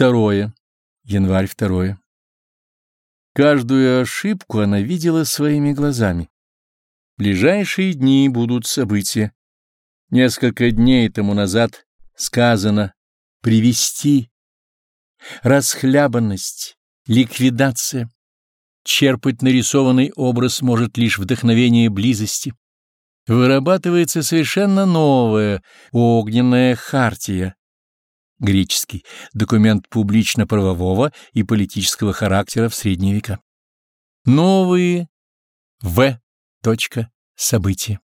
Второе. Январь второе. Каждую ошибку она видела своими глазами. Ближайшие дни будут события. Несколько дней тому назад сказано «привести», расхлябанность, ликвидация. Черпать нарисованный образ может лишь вдохновение близости. Вырабатывается совершенно новая огненная хартия. Греческий. Документ публично-правового и политического характера в средние века. Новые В. Точка. События.